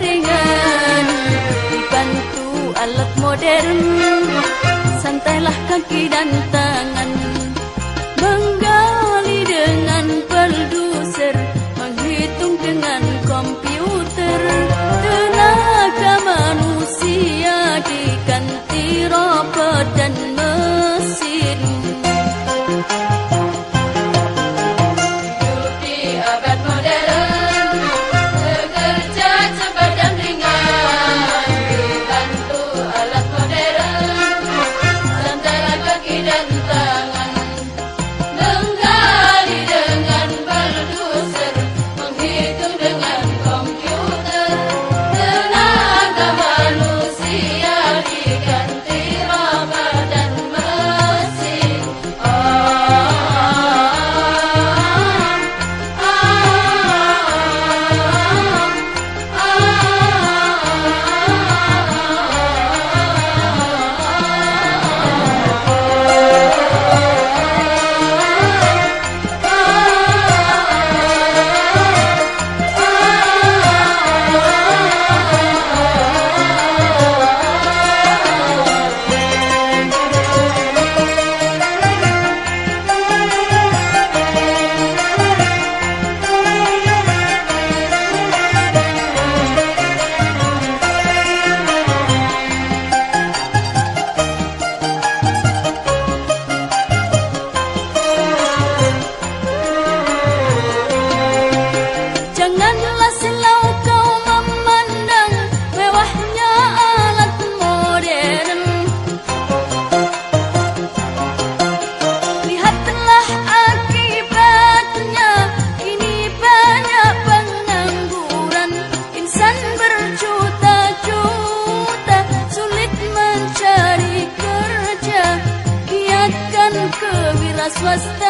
dengan dibantu alat modern. Santailah kaki dan Swasth